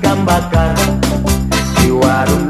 ikan bakar di warung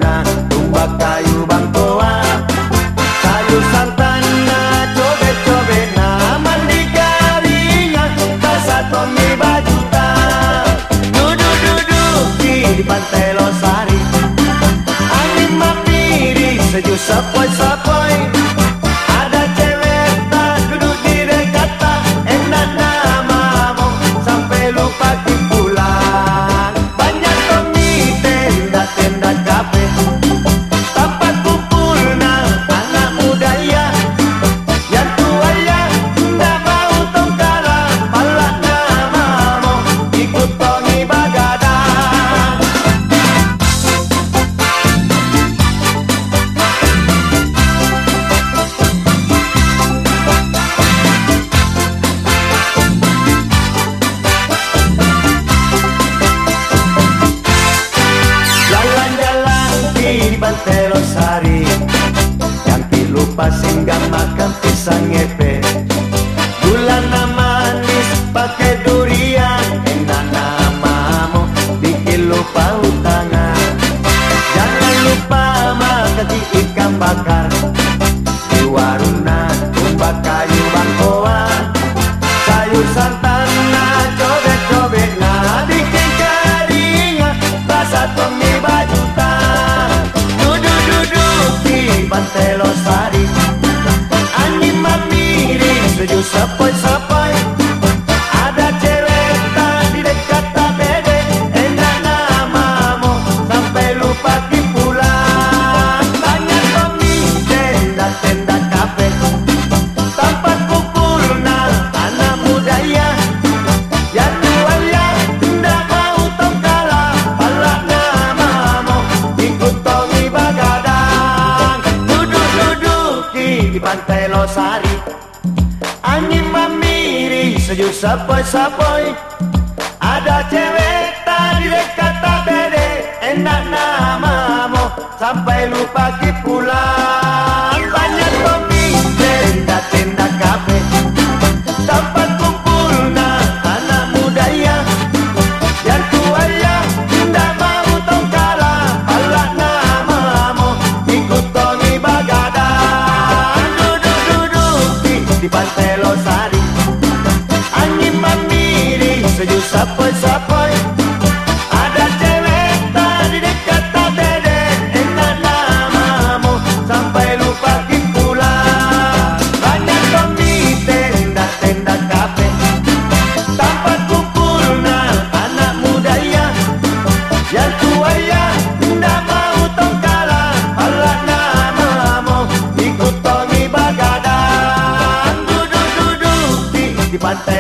telos Yang pilu singgah makan pisang ngepe. pantai Losari. Angin memiri sejuk sepoi-sepoi. Ada cewek tadi dekat tabede Enak namamu. Sampai lupa kita di pantai Losari the bad.